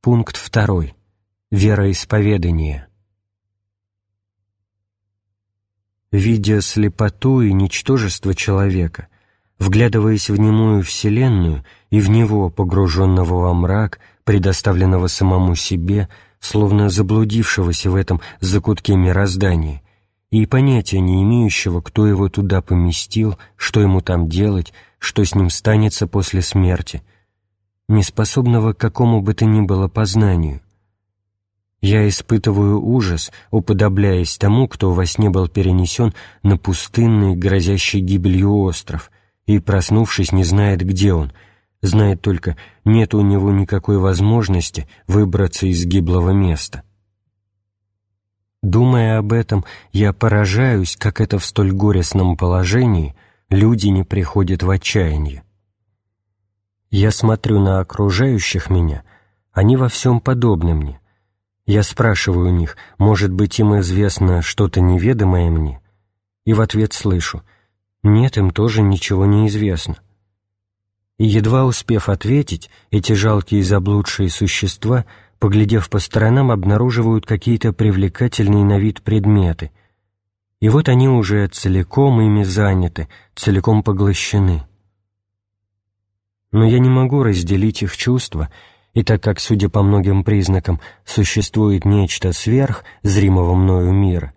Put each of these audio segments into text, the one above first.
Пункт второй. Вероисповедание. Видя слепоту и ничтожество человека, вглядываясь в немую Вселенную и в него, погруженного во мрак, предоставленного самому себе, словно заблудившегося в этом закутке мироздания, и понятия не имеющего, кто его туда поместил, что ему там делать, что с ним станется после смерти, неспособного к какому бы то ни было познанию. Я испытываю ужас, уподобляясь тому, кто во сне был перенесен на пустынный, грозящий гибелью остров, и, проснувшись, не знает, где он, знает только, нет у него никакой возможности выбраться из гиблого места. Думая об этом, я поражаюсь, как это в столь горестном положении люди не приходят в отчаяние. Я смотрю на окружающих меня, они во всем подобны мне. Я спрашиваю у них, может быть, им известно что-то неведомое мне? И в ответ слышу, нет, им тоже ничего не известно. И едва успев ответить, эти жалкие заблудшие существа — поглядев по сторонам, обнаруживают какие-то привлекательные на вид предметы. И вот они уже целиком ими заняты, целиком поглощены. Но я не могу разделить их чувства, и так как, судя по многим признакам, существует нечто сверх зримого мною мира,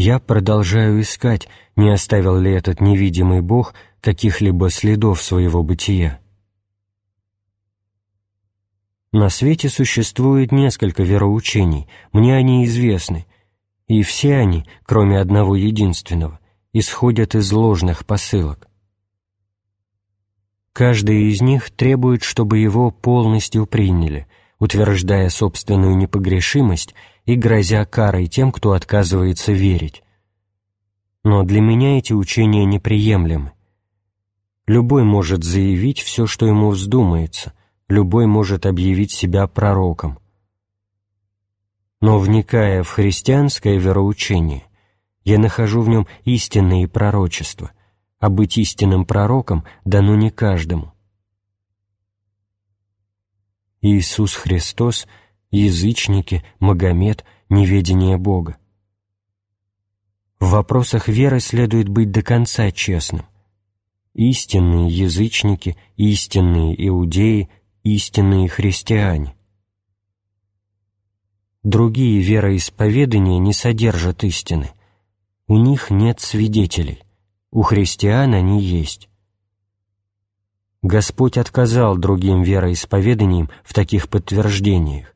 я продолжаю искать, не оставил ли этот невидимый Бог каких-либо следов своего бытия. На свете существует несколько вероучений, мне они известны, и все они, кроме одного единственного, исходят из ложных посылок. Каждый из них требует, чтобы его полностью приняли, утверждая собственную непогрешимость и грозя карой тем, кто отказывается верить. Но для меня эти учения неприемлемы. Любой может заявить все, что ему вздумается, любой может объявить себя пророком. Но, вникая в христианское вероучение, я нахожу в нем истинные пророчества, а быть истинным пророком дано не каждому. Иисус Христос, язычники, Магомед, неведение Бога. В вопросах веры следует быть до конца честным. Истинные язычники, истинные иудеи истинные христиане. Другие вероисповедания не содержат истины. У них нет свидетелей. У христиан они есть. Господь отказал другим вероисповеданиям в таких подтверждениях.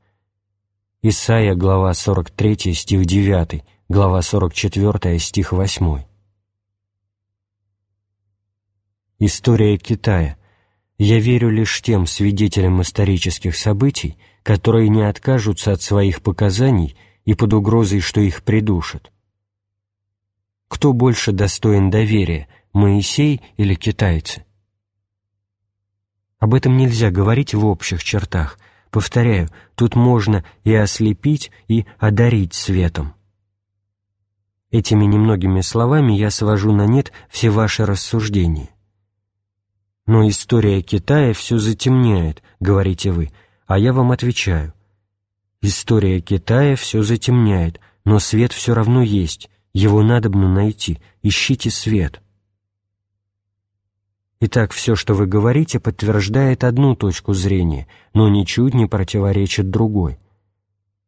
Исайя, глава 43, стих 9, глава 44, стих 8. История Китая – я верю лишь тем свидетелям исторических событий, которые не откажутся от своих показаний и под угрозой, что их придушат. Кто больше достоин доверия, Моисей или китайцы? Об этом нельзя говорить в общих чертах. Повторяю, тут можно и ослепить, и одарить светом. Этими немногими словами я свожу на нет все ваши рассуждения. Но история Китая все затемняет, говорите вы, а я вам отвечаю. История Китая все затемняет, но свет все равно есть, его надобно найти, ищите свет. Итак, все, что вы говорите, подтверждает одну точку зрения, но ничуть не противоречит другой.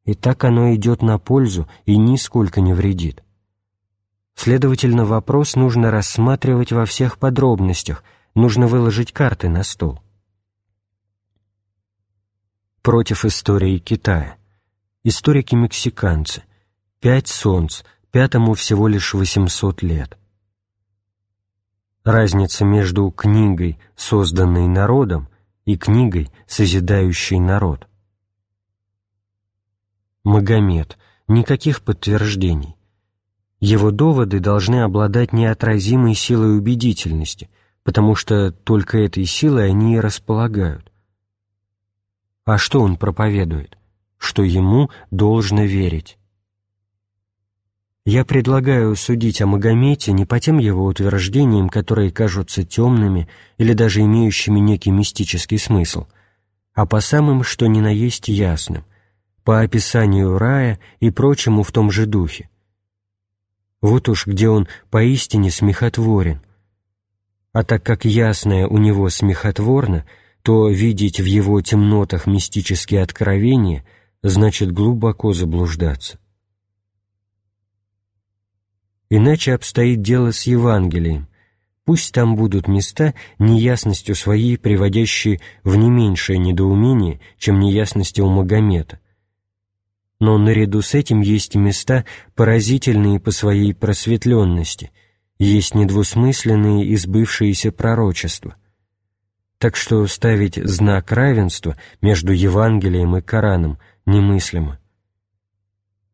И так оно идет на пользу и нисколько не вредит. Следовательно, вопрос нужно рассматривать во всех подробностях, нужно выложить карты на стол. Против истории Китая. Историки-мексиканцы. Пять солнц, пятому всего лишь 800 лет. Разница между книгой, созданной народом, и книгой, созидающей народ. Магомед. Никаких подтверждений. Его доводы должны обладать неотразимой силой убедительности – потому что только этой силой они и располагают. А что он проповедует? Что ему должно верить. Я предлагаю судить о Магомете не по тем его утверждениям, которые кажутся темными или даже имеющими некий мистический смысл, а по самым, что ни на есть ясным, по описанию рая и прочему в том же духе. Вот уж где он поистине смехотворен. А так как ясное у него смехотворно, то видеть в его темнотах мистические откровения значит глубоко заблуждаться. Иначе обстоит дело с Евангелием. Пусть там будут места, неясностью своей приводящие в не меньшее недоумение, чем неясности у Магомета. Но наряду с этим есть места, поразительные по своей просветленности, есть недвусмысленные избывшиеся пророчества. Так что ставить знак равенства между Евангелием и Кораном немыслимо.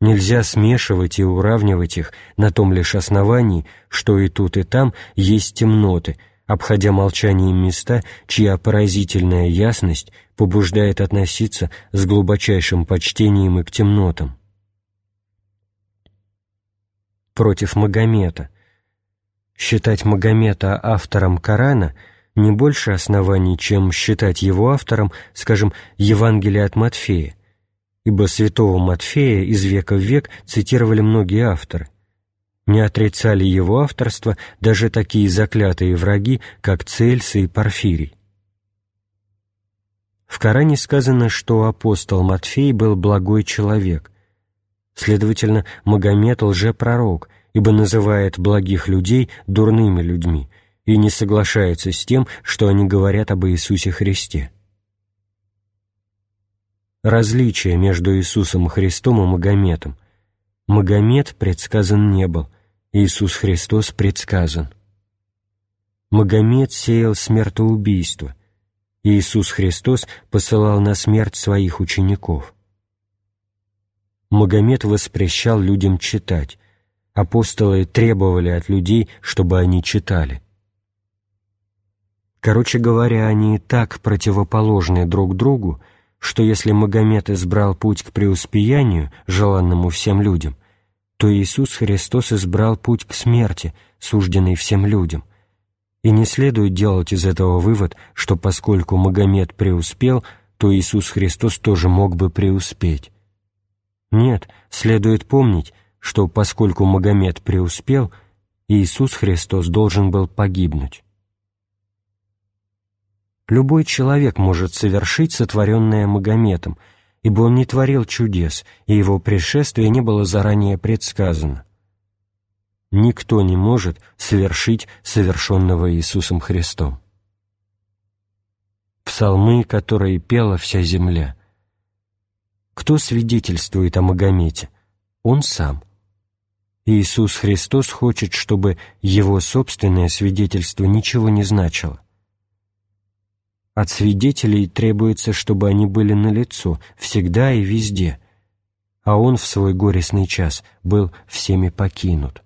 Нельзя смешивать и уравнивать их на том лишь основании, что и тут, и там есть темноты, обходя молчанием места, чья поразительная ясность побуждает относиться с глубочайшим почтением и к темнотам. Против Магомета. Считать Магомета автором Корана не больше оснований, чем считать его автором, скажем, Евангелия от Матфея, ибо святого Матфея из века в век цитировали многие авторы. Не отрицали его авторство даже такие заклятые враги, как Цельсы и Порфирий. В Коране сказано, что апостол Матфей был благой человек. Следовательно, Магомед – лжепророк, ибо называет благих людей дурными людьми и не соглашается с тем, что они говорят об Иисусе Христе различие между Иисусом Христом и Магометом. Магомед предсказан не был, Иисус Христос предсказан. Магомед сеял смертоубийство, Иисус Христос посылал на смерть своих учеников. Магомед воспрещал людям читать, апостолы требовали от людей, чтобы они читали. Короче говоря, они так противоположны друг другу, что если Магомед избрал путь к преуспеянию, желанному всем людям, то Иисус Христос избрал путь к смерти, сужденный всем людям. И не следует делать из этого вывод, что поскольку Магомед преуспел, то Иисус Христос тоже мог бы преуспеть. Нет, следует помнить, что поскольку Магомед преуспел, Иисус Христос должен был погибнуть любой человек может совершить сотворенное Магометом, ибо он не творил чудес, и его пришествие не было заранее предсказано. Никто не может совершить совершенного Иисусом Христом. Псалмы, которые пела вся земля. Кто свидетельствует о Магомете? Он сам. Иисус Христос хочет, чтобы его собственное свидетельство ничего не значило. От свидетелей требуется, чтобы они были налицо, всегда и везде, а он в свой горестный час был всеми покинут.